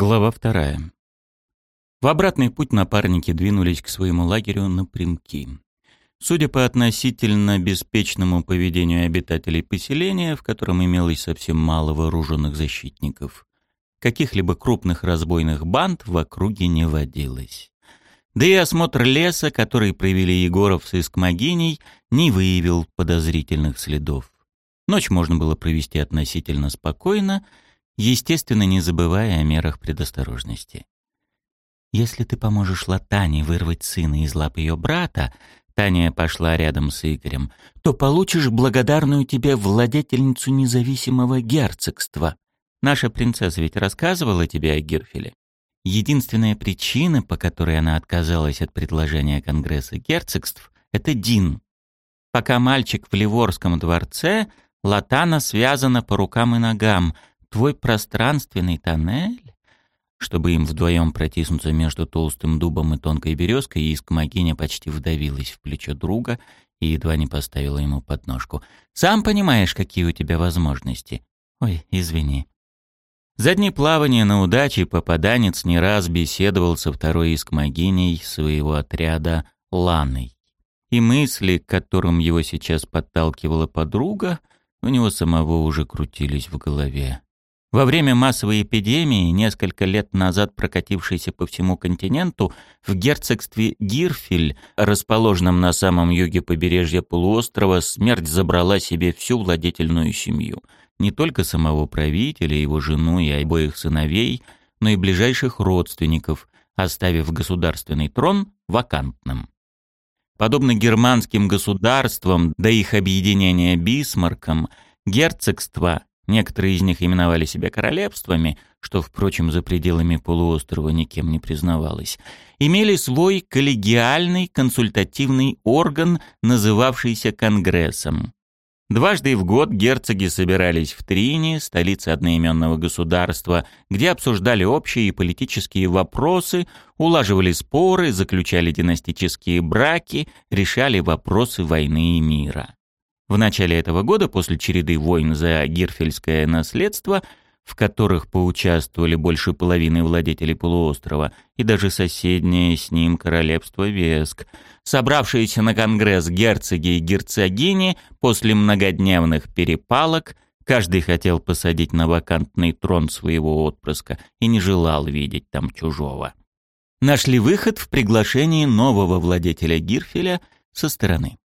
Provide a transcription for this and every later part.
Глава вторая. В обратный путь напарники двинулись к своему лагерю напрямки. Судя по относительно беспечному поведению обитателей поселения, в котором имелось совсем мало вооруженных защитников, каких-либо крупных разбойных банд в округе не водилось. Да и осмотр леса, который провели Егоров с Искмогиней, не выявил подозрительных следов. Ночь можно было провести относительно спокойно, естественно, не забывая о мерах предосторожности. «Если ты поможешь Латане вырвать сына из лап ее брата», Таня пошла рядом с Игорем, «то получишь благодарную тебе владетельницу независимого герцогства. Наша принцесса ведь рассказывала тебе о Гирфеле. Единственная причина, по которой она отказалась от предложения Конгресса герцогств, это Дин. Пока мальчик в Ливорском дворце, Латана связана по рукам и ногам — твой пространственный тоннель, чтобы им вдвоем протиснуться между толстым дубом и тонкой березкой, Искмогиня почти вдавилась в плечо друга и едва не поставила ему подножку. «Сам понимаешь, какие у тебя возможности. Ой, извини». За дни плавания на удаче попаданец не раз беседовал со второй искмогиней своего отряда Ланой. И мысли, к которым его сейчас подталкивала подруга, у него самого уже крутились в голове. Во время массовой эпидемии, несколько лет назад прокатившейся по всему континенту, в герцогстве Гирфель, расположенном на самом юге побережья полуострова, смерть забрала себе всю владетельную семью. Не только самого правителя, его жену и обоих сыновей, но и ближайших родственников, оставив государственный трон вакантным. Подобно германским государствам до их объединения Бисмарком, герцогство Некоторые из них именовали себя королевствами, что, впрочем, за пределами полуострова никем не признавалось, имели свой коллегиальный консультативный орган, называвшийся Конгрессом. Дважды в год герцоги собирались в Трине, столице одноименного государства, где обсуждали общие политические вопросы, улаживали споры, заключали династические браки, решали вопросы войны и мира. В начале этого года, после череды войн за Гирфельское наследство, в которых поучаствовали больше половины владетелей полуострова и даже соседнее с ним королевство Веск, собравшиеся на конгресс герцоги и герцогини после многодневных перепалок Каждый хотел посадить на вакантный трон своего отпрыска и не желал видеть там чужого. Нашли выход в приглашении нового владетеля Гирфеля со стороны.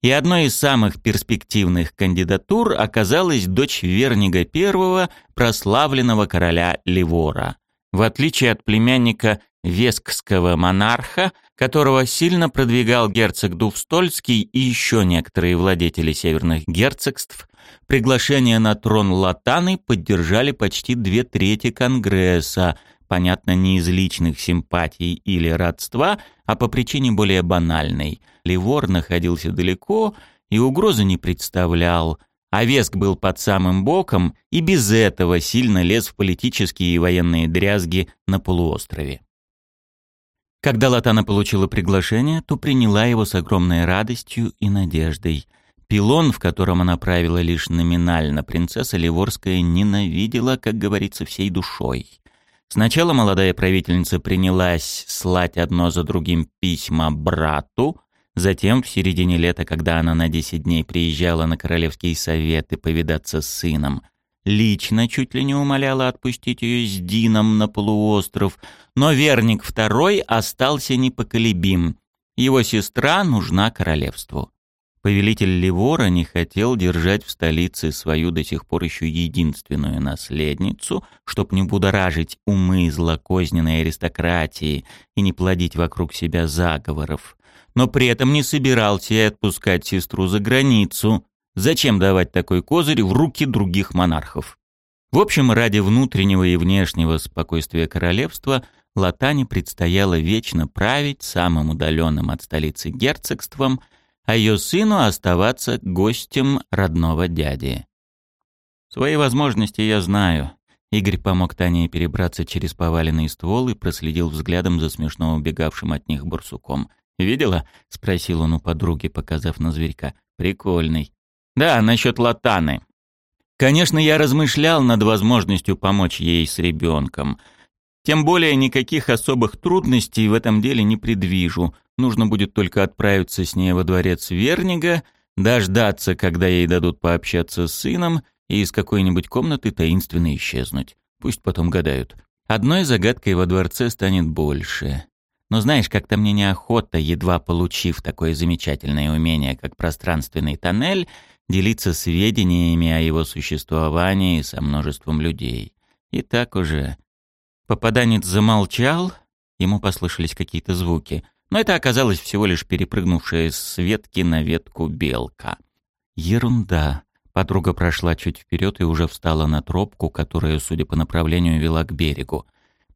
И одной из самых перспективных кандидатур оказалась дочь Вернига I, прославленного короля Ливора. В отличие от племянника вескского монарха, которого сильно продвигал герцог Дувстольский и еще некоторые владетели северных герцогств, приглашение на трон Латаны поддержали почти две трети Конгресса, понятно, не из личных симпатий или родства, а по причине более банальной. Ливор находился далеко и угрозы не представлял, а Веск был под самым боком и без этого сильно лез в политические и военные дрязги на полуострове. Когда Латана получила приглашение, то приняла его с огромной радостью и надеждой. Пилон, в котором она правила лишь номинально, принцесса Ливорская ненавидела, как говорится, всей душой. Сначала молодая правительница принялась слать одно за другим письма брату, затем, в середине лета, когда она на 10 дней приезжала на Королевский совет и повидаться с сыном, лично чуть ли не умоляла отпустить ее с Дином на полуостров, но Верник II остался непоколебим. Его сестра нужна королевству. Повелитель Ливора не хотел держать в столице свою до сих пор еще единственную наследницу, чтоб не будоражить умы злокозненной аристократии и не плодить вокруг себя заговоров. Но при этом не собирался и отпускать сестру за границу. Зачем давать такой козырь в руки других монархов? В общем, ради внутреннего и внешнего спокойствия королевства Латане предстояло вечно править самым удаленным от столицы герцогством – а ее сыну оставаться гостем родного дяди. Свои возможности я знаю. Игорь помог Тане перебраться через поваленный ствол и проследил взглядом за смешно убегавшим от них барсуком. «Видела?» — спросил он у подруги, показав на зверька. «Прикольный». «Да, насчет латаны. Конечно, я размышлял над возможностью помочь ей с ребенком. Тем более никаких особых трудностей в этом деле не предвижу. Нужно будет только отправиться с ней во дворец Вернига, дождаться, когда ей дадут пообщаться с сыном, и из какой-нибудь комнаты таинственно исчезнуть. Пусть потом гадают. Одной загадкой во дворце станет больше. Но знаешь, как-то мне неохота, едва получив такое замечательное умение, как пространственный тоннель, делиться сведениями о его существовании со множеством людей. И так уже Попаданец замолчал, ему послышались какие-то звуки, но это оказалось всего лишь перепрыгнувшая с ветки на ветку белка. Ерунда. Подруга прошла чуть вперед и уже встала на тропку, которая, судя по направлению, вела к берегу.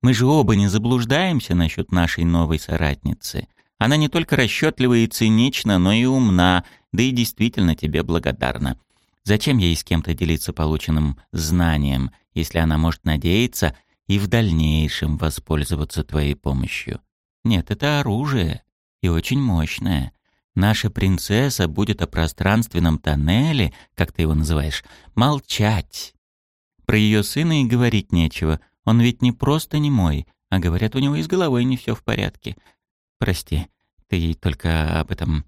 Мы же оба не заблуждаемся насчет нашей новой соратницы. Она не только расчетлива и цинична, но и умна, да и действительно тебе благодарна. Зачем ей с кем-то делиться полученным знанием, если она может надеяться, и в дальнейшем воспользоваться твоей помощью. Нет, это оружие, и очень мощное. Наша принцесса будет о пространственном тоннеле, как ты его называешь, молчать. Про ее сына и говорить нечего. Он ведь не просто не мой, а говорят, у него и с головой не все в порядке. Прости, ты только об этом...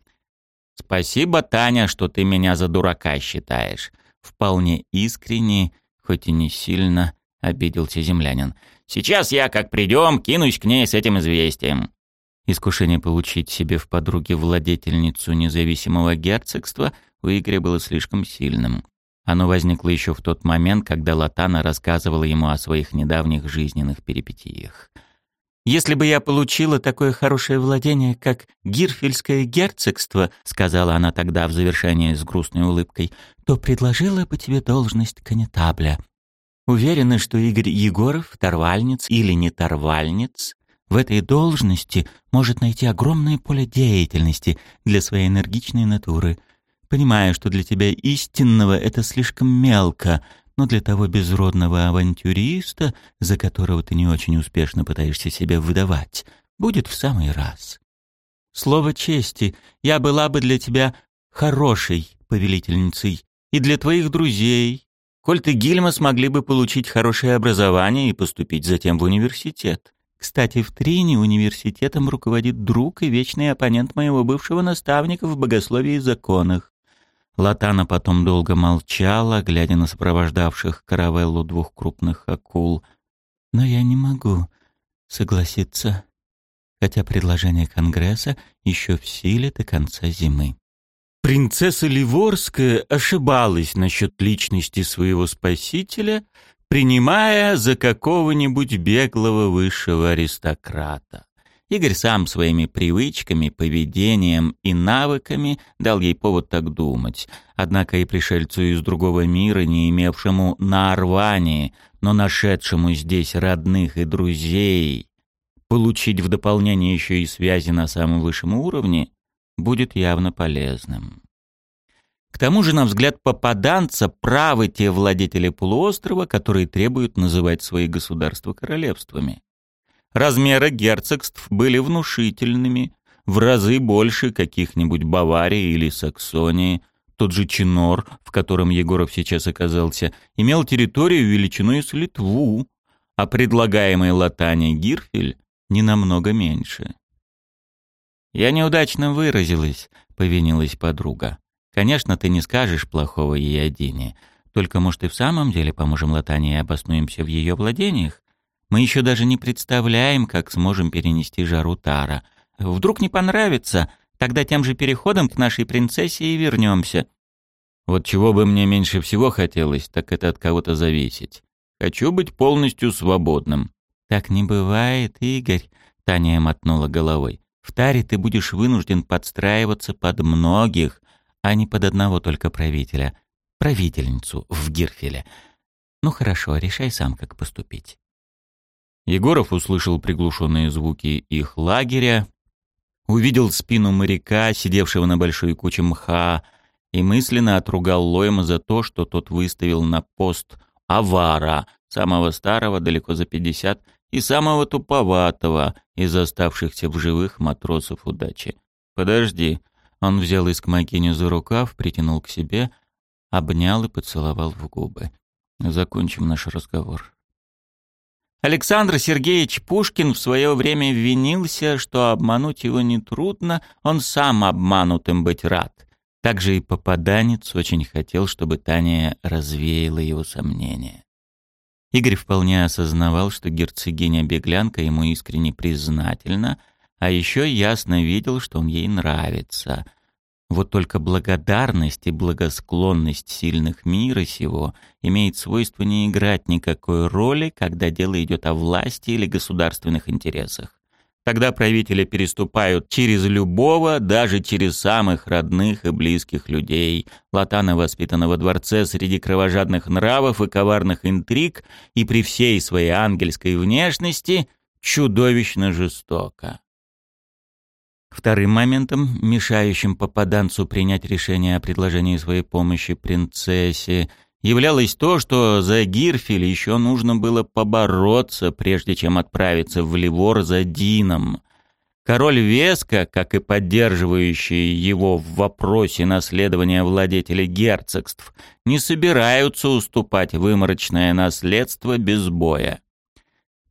Спасибо, Таня, что ты меня за дурака считаешь. Вполне искренне, хоть и не сильно, обиделся землянин. «Сейчас я, как придем, кинусь к ней с этим известием». Искушение получить себе в подруге владетельницу независимого герцогства у Игоря было слишком сильным. Оно возникло еще в тот момент, когда Латана рассказывала ему о своих недавних жизненных перипетиях. «Если бы я получила такое хорошее владение, как Гирфельское герцогство», сказала она тогда в завершении с грустной улыбкой, «то предложила бы тебе должность канетабля. Уверена, что Игорь Егоров, торвальниц или не торвальниц, в этой должности может найти огромное поле деятельности для своей энергичной натуры. Понимаю, что для тебя истинного это слишком мелко, но для того безродного авантюриста, за которого ты не очень успешно пытаешься себя выдавать, будет в самый раз. Слово чести, я была бы для тебя хорошей повелительницей и для твоих друзей, Кольт и Гильма смогли бы получить хорошее образование и поступить затем в университет. Кстати, в Трине университетом руководит друг и вечный оппонент моего бывшего наставника в богословии и законах. Латана потом долго молчала, глядя на сопровождавших каравеллу двух крупных акул. Но я не могу согласиться, хотя предложение Конгресса еще в силе до конца зимы. Принцесса Ливорская ошибалась насчет личности своего спасителя, принимая за какого-нибудь беглого высшего аристократа. Игорь сам своими привычками, поведением и навыками дал ей повод так думать. Однако и пришельцу из другого мира, не имевшему на Орвании, но нашедшему здесь родных и друзей, получить в дополнение еще и связи на самом высшем уровне, будет явно полезным. К тому же, на взгляд попаданца, правы те владетели полуострова, которые требуют называть свои государства королевствами. Размеры герцогств были внушительными, в разы больше каких-нибудь Баварии или Саксонии. Тот же Чинор, в котором Егоров сейчас оказался, имел территорию величиной с Литву, а предлагаемый Латане Гирфель не намного меньше. «Я неудачно выразилась», — повинилась подруга. «Конечно, ты не скажешь плохого ей о Только, может, и в самом деле поможем Латане и обоснуемся в ее владениях? Мы еще даже не представляем, как сможем перенести жару Тара. Вдруг не понравится, тогда тем же переходом к нашей принцессе и вернемся». «Вот чего бы мне меньше всего хотелось, так это от кого-то зависеть. Хочу быть полностью свободным». «Так не бывает, Игорь», — Таня мотнула головой. В Таре ты будешь вынужден подстраиваться под многих, а не под одного только правителя. Правительницу в Гирфеле. Ну хорошо, решай сам, как поступить. Егоров услышал приглушенные звуки их лагеря, увидел спину моряка, сидевшего на большой куче мха, и мысленно отругал Лойма за то, что тот выставил на пост авара, самого старого, далеко за пятьдесят, и самого туповатого из оставшихся в живых матросов удачи. «Подожди». Он взял Искмакиню за рукав, притянул к себе, обнял и поцеловал в губы. «Закончим наш разговор». Александр Сергеевич Пушкин в свое время винился, что обмануть его нетрудно, он сам обманутым быть рад. Также и попаданец очень хотел, чтобы Таня развеяла его сомнения. Игорь вполне осознавал, что герцогиня-беглянка ему искренне признательна, а еще ясно видел, что он ей нравится. Вот только благодарность и благосклонность сильных мира сего имеет свойство не играть никакой роли, когда дело идет о власти или государственных интересах. Тогда правители переступают через любого, даже через самых родных и близких людей. Латана воспитана во дворце среди кровожадных нравов и коварных интриг, и при всей своей ангельской внешности чудовищно жестока. Вторым моментом, мешающим попаданцу принять решение о предложении своей помощи принцессе, являлось то, что за Гирфель еще нужно было побороться, прежде чем отправиться в Ливор за Дином. Король Веска, как и поддерживающие его в вопросе наследования владетели герцогств, не собираются уступать выморочное наследство без боя.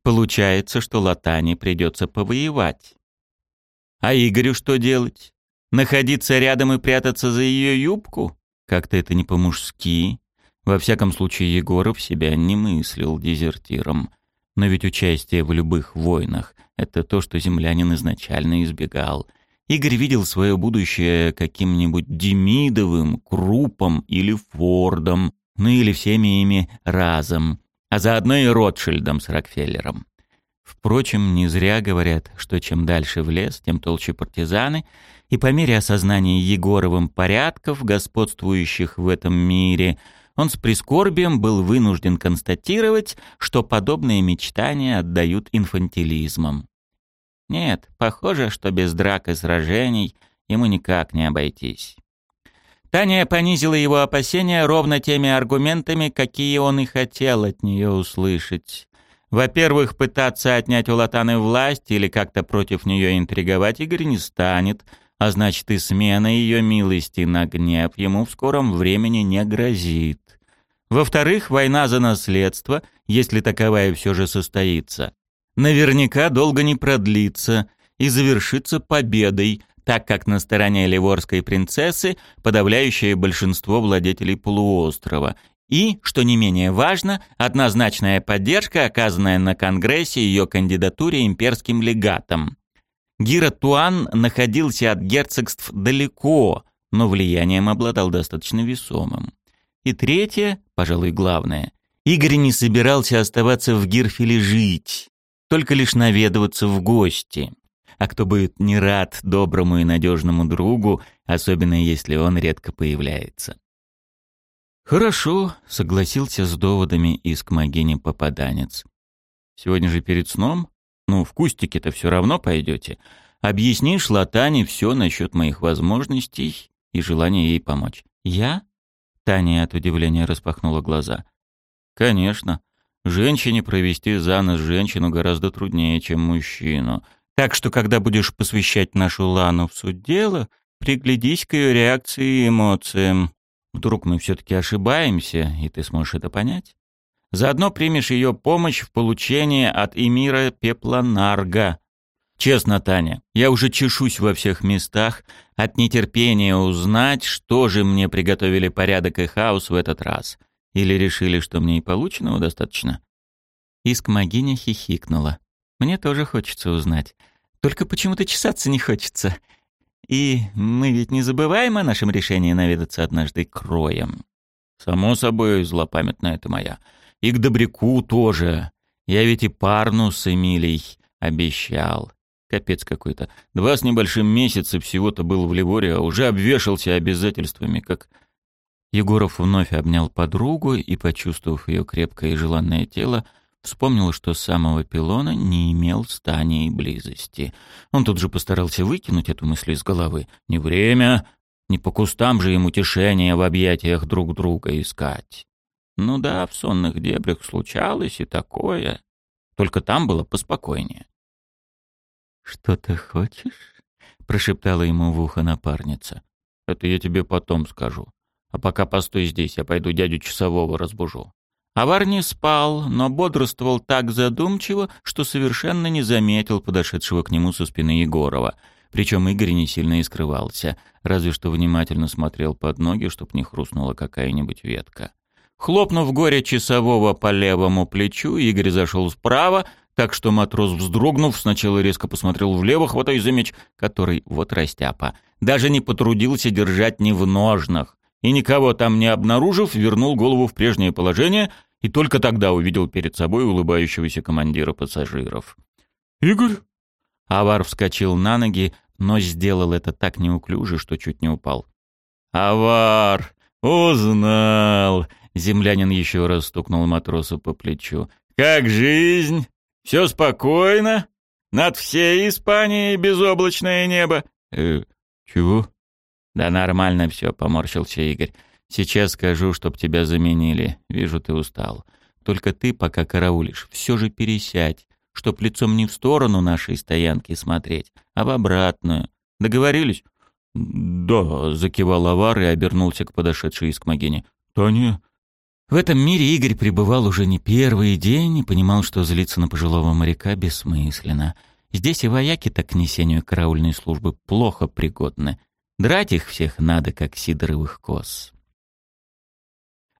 Получается, что Латане придется повоевать. А Игорю что делать? Находиться рядом и прятаться за ее юбку? Как-то это не по-мужски. Во всяком случае, Егоров себя не мыслил дезертиром. Но ведь участие в любых войнах — это то, что землянин изначально избегал. Игорь видел свое будущее каким-нибудь Демидовым, Крупом или Фордом, ну или всеми ими разом, а заодно и Ротшильдом с Рокфеллером. Впрочем, не зря говорят, что чем дальше в лес, тем толще партизаны, и по мере осознания Егоровым порядков, господствующих в этом мире, он с прискорбием был вынужден констатировать, что подобные мечтания отдают инфантилизмом. Нет, похоже, что без драк и сражений ему никак не обойтись. Таня понизила его опасения ровно теми аргументами, какие он и хотел от нее услышать. Во-первых, пытаться отнять у Латаны власть или как-то против нее интриговать Игорь не станет, а значит и смена ее милости на гнев ему в скором времени не грозит. Во-вторых, война за наследство, если таковая все же состоится, наверняка долго не продлится и завершится победой, так как на стороне ливорской принцессы подавляющее большинство владетелей полуострова, и, что не менее важно, однозначная поддержка, оказанная на Конгрессе ее кандидатуре имперским легатом. Гира Туан находился от герцогств далеко, но влиянием обладал достаточно весомым. И третье, пожалуй, главное, Игорь не собирался оставаться в Гирфеле жить, только лишь наведываться в гости. А кто будет не рад доброму и надежному другу, особенно если он редко появляется. «Хорошо», — согласился с доводами из Кмагини попаданец. «Сегодня же перед сном? Ну, в кустике-то все равно пойдете. Объяснишь Латане все насчет моих возможностей и желания ей помочь». «Я?» — Таня от удивления распахнула глаза. «Конечно. Женщине провести за нос женщину гораздо труднее, чем мужчину. Так что, когда будешь посвящать нашу Лану в суть дела, приглядись к ее реакции и эмоциям. Вдруг мы все-таки ошибаемся, и ты сможешь это понять? Заодно примешь ее помощь в получении от Эмира Пепла Нарга. Честно, Таня, я уже чешусь во всех местах от нетерпения узнать, что же мне приготовили порядок и хаос в этот раз. Или решили, что мне и полученного достаточно? Иск Магиня хихикнула. Мне тоже хочется узнать. Только почему-то чесаться не хочется. И мы ведь не забываем о нашем решении наведаться однажды к роям. Само собой, злопамятная это моя. И к Добряку тоже. Я ведь и парну с Эмилией обещал. Капец какой-то. Два с небольшим месяца всего-то был в Ливоре, а уже обвешался обязательствами, как... Егоров вновь обнял подругу и, почувствовав ее крепкое и желанное тело, Вспомнил, что с самого пилона не имел с Таней близости. Он тут же постарался выкинуть эту мысль из головы. Не время, не по кустам же ему утешения в объятиях друг друга искать. Ну да, в сонных дебрях случалось и такое. Только там было поспокойнее. «Что ты хочешь?» — прошептала ему в ухо напарница. «Это я тебе потом скажу. А пока постой здесь, я пойду дядю часового разбужу. Авар не спал, но бодрствовал так задумчиво, что совершенно не заметил подошедшего к нему со спины Егорова. Причем Игорь не сильно и скрывался, разве что внимательно смотрел под ноги, чтоб не хрустнула какая-нибудь ветка. Хлопнув горе часового по левому плечу, Игорь зашел справа, так что матрос, вздрогнув, сначала резко посмотрел влево, хватая за меч, который, вот растяпа, даже не потрудился держать ни в ножнах, и никого там не обнаружив, вернул голову в прежнее положение и только тогда увидел перед собой улыбающегося командира пассажиров. «Игорь?» Авар вскочил на ноги, но сделал это так неуклюже, что чуть не упал. «Авар! Узнал!» Землянин еще раз стукнул матросу по плечу. «Как жизнь? Все спокойно? Над всей Испанией безоблачное небо?» «Э, чего?» «Да нормально все», — поморщился Игорь. «Сейчас скажу, чтоб тебя заменили. Вижу, ты устал. Только ты, пока караулишь, все же пересядь, чтоб лицом не в сторону нашей стоянки смотреть, а в обратную. Договорились?» «Да», — закивал Авар и обернулся к подошедшей из Кмагине. «Таня, в этом мире Игорь пребывал уже не первый день и понимал, что злиться на пожилого моряка бессмысленно. Здесь и вояки так к несению караульной службы плохо пригодны. Драть их всех надо, как сидоровых коз.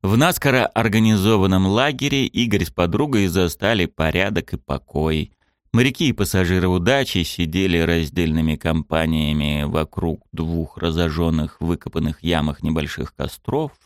В наскоро организованном лагере Игорь с подругой застали порядок и покой. Моряки и пассажиры удачи сидели раздельными компаниями вокруг двух разожженных, выкопанных ямах небольших костров —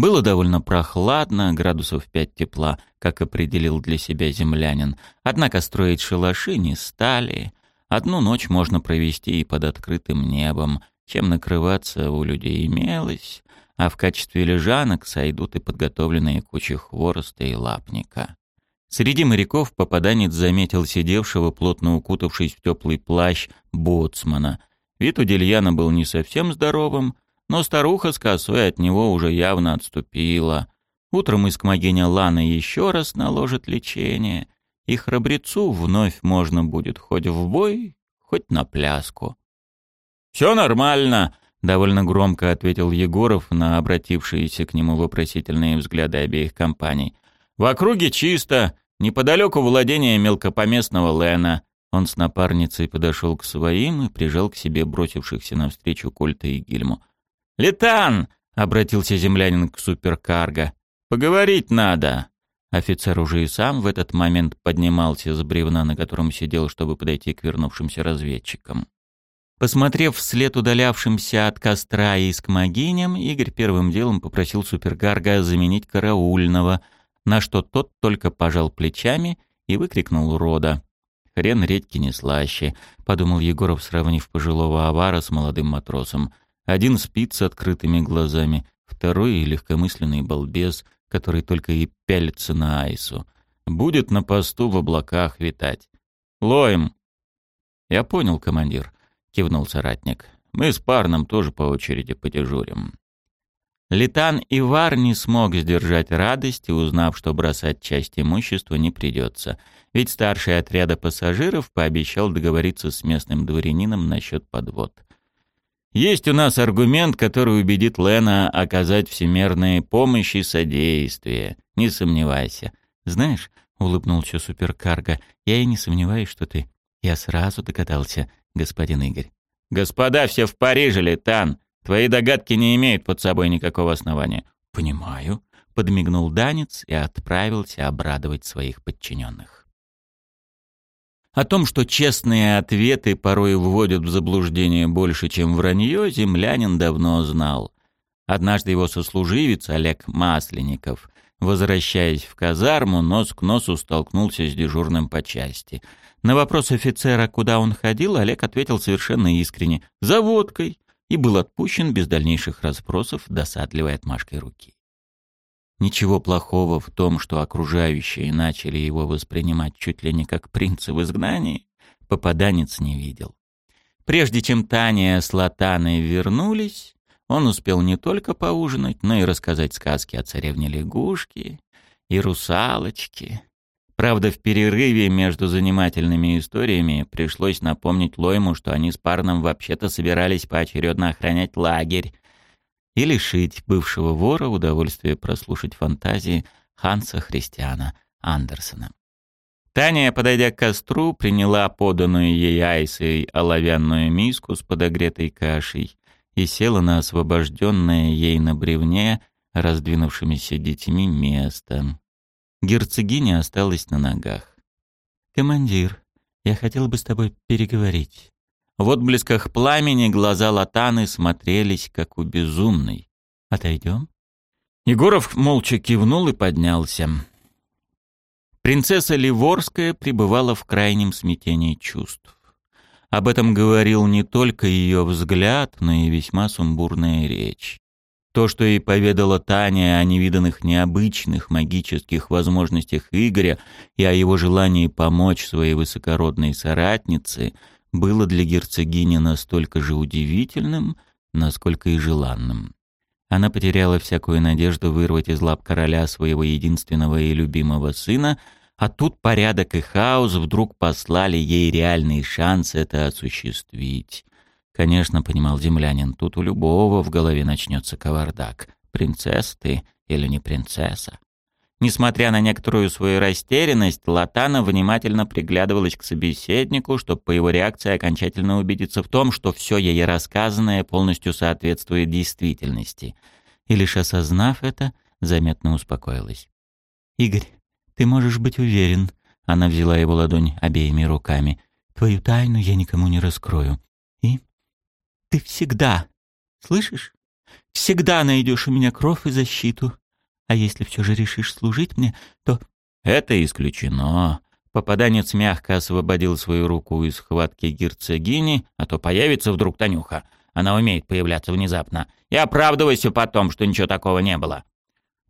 было довольно прохладно, градусов пять тепла, как определил для себя землянин. Однако строить шалаши не стали. Одну ночь можно провести и под открытым небом. Чем накрываться у людей имелось, а в качестве лежанок сойдут и подготовленные кучи хвороста и лапника. Среди моряков попаданец заметил сидевшего, плотно укутавшись в теплый плащ, боцмана. Вид у Дельяна был не совсем здоровым, но старуха с косой от него уже явно отступила. Утром искмогиня Лана еще раз наложит лечение, и храбрецу вновь можно будет хоть в бой, хоть на пляску. «Все нормально», — довольно громко ответил Егоров на обратившиеся к нему вопросительные взгляды обеих компаний. «В округе чисто, неподалеку владения мелкопоместного Лена». Он с напарницей подошел к своим и прижал к себе бросившихся навстречу Кольта и Гильму. «Летан!» — обратился землянин к суперкарго. «Поговорить надо!» Офицер уже и сам в этот момент поднимался с бревна, на котором сидел, чтобы подойти к вернувшимся разведчикам. Посмотрев вслед удалявшимся от костра и с кмогиням, Игорь первым делом попросил супергарга заменить караульного, на что тот только пожал плечами и выкрикнул рода. «Хрен редьки не слаще», — подумал Егоров, сравнив пожилого авара с молодым матросом. Один спит с открытыми глазами, второй — легкомысленный балбес, который только и пялится на Айсу. Будет на посту в облаках витать. «Лоем!» «Я понял, командир», — кивнул соратник. «Мы с парном тоже по очереди подежурим». Литан Ивар не смог сдержать радости, узнав, что бросать часть имущества не придется, ведь старший отряда пассажиров пообещал договориться с местным дворянином насчет подвод. Есть у нас аргумент, который убедит Лена оказать всемерные помощь и содействие. Не сомневайся. Знаешь, улыбнулся суперкарго, я и не сомневаюсь, что ты. Я сразу догадался, господин Игорь. Господа все в Париже, Летан. Твои догадки не имеют под собой никакого основания. Понимаю, подмигнул Данец и отправился обрадовать своих подчиненных. О том, что честные ответы порой вводят в заблуждение больше, чем вранье, землянин давно знал. Однажды его сослуживец Олег Масленников, возвращаясь в казарму, нос к носу столкнулся с дежурным по части. На вопрос офицера, куда он ходил, Олег ответил совершенно искренне «За водкой» и был отпущен без дальнейших расспросов, досадливой отмашкой руки. Ничего плохого в том, что окружающие начали его воспринимать чуть ли не как принца в изгнании, попаданец не видел. Прежде чем Таня с Латаной вернулись, он успел не только поужинать, но и рассказать сказки о царевне-лягушке и русалочке. Правда, в перерыве между занимательными историями пришлось напомнить Лойму, что они с Парном вообще-то собирались поочередно охранять лагерь, и лишить бывшего вора удовольствия прослушать фантазии Ханса Христиана Андерсона. Таня, подойдя к костру, приняла поданную ей Айсой оловянную миску с подогретой кашей и села на освобожденное ей на бревне раздвинувшимися детьми место. Герцогиня осталась на ногах. «Командир, я хотела бы с тобой переговорить». В отблесках пламени глаза Латаны смотрелись, как у безумной. «Отойдем?» Егоров молча кивнул и поднялся. Принцесса Ливорская пребывала в крайнем смятении чувств. Об этом говорил не только ее взгляд, но и весьма сумбурная речь. То, что ей поведала Таня о невиданных необычных магических возможностях Игоря и о его желании помочь своей высокородной соратнице, было для герцогини настолько же удивительным, насколько и желанным. Она потеряла всякую надежду вырвать из лап короля своего единственного и любимого сына, а тут порядок и хаос вдруг послали ей реальный шанс это осуществить. Конечно, понимал землянин, тут у любого в голове начнется кавардак. Принцесса ты или не принцесса? Несмотря на некоторую свою растерянность, Латана внимательно приглядывалась к собеседнику, чтобы по его реакции окончательно убедиться в том, что все ей рассказанное полностью соответствует действительности. И лишь осознав это, заметно успокоилась. «Игорь, ты можешь быть уверен», — она взяла его ладонь обеими руками, «твою тайну я никому не раскрою. И ты всегда, слышишь, всегда найдешь у меня кровь и защиту». А если все же решишь служить мне, то...» «Это исключено». Попаданец мягко освободил свою руку из схватки герцогини, а то появится вдруг Танюха. Она умеет появляться внезапно. И оправдывайся потом, что ничего такого не было.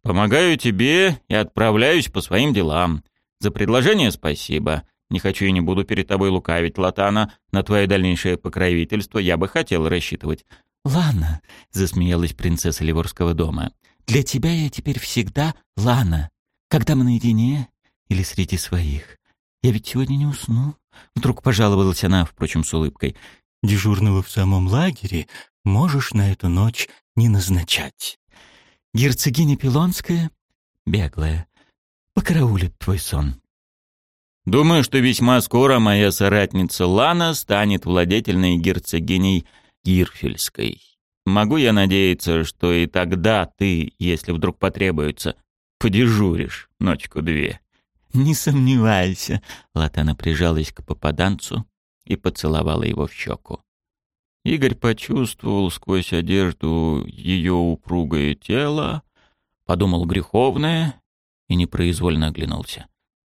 «Помогаю тебе и отправляюсь по своим делам. За предложение спасибо. Не хочу и не буду перед тобой лукавить, Латана. На твое дальнейшее покровительство я бы хотел рассчитывать». «Ладно», — засмеялась принцесса Ливорского дома. Для тебя я теперь всегда Лана, когда мы наедине или среди своих. Я ведь сегодня не усну. Вдруг пожаловалась она, впрочем, с улыбкой. Дежурного в самом лагере можешь на эту ночь не назначать. Герцогиня Пилонская, беглая, покараулит твой сон. Думаю, что весьма скоро моя соратница Лана станет владетельной герцогиней Гирфельской. Могу я надеяться, что и тогда ты, если вдруг потребуется, подежуришь ночку-две?» «Не сомневайся», — Латана прижалась к попаданцу и поцеловала его в щеку. Игорь почувствовал сквозь одежду ее упругое тело, подумал греховное и непроизвольно оглянулся.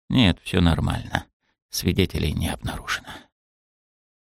«Нет, все нормально. Свидетелей не обнаружено».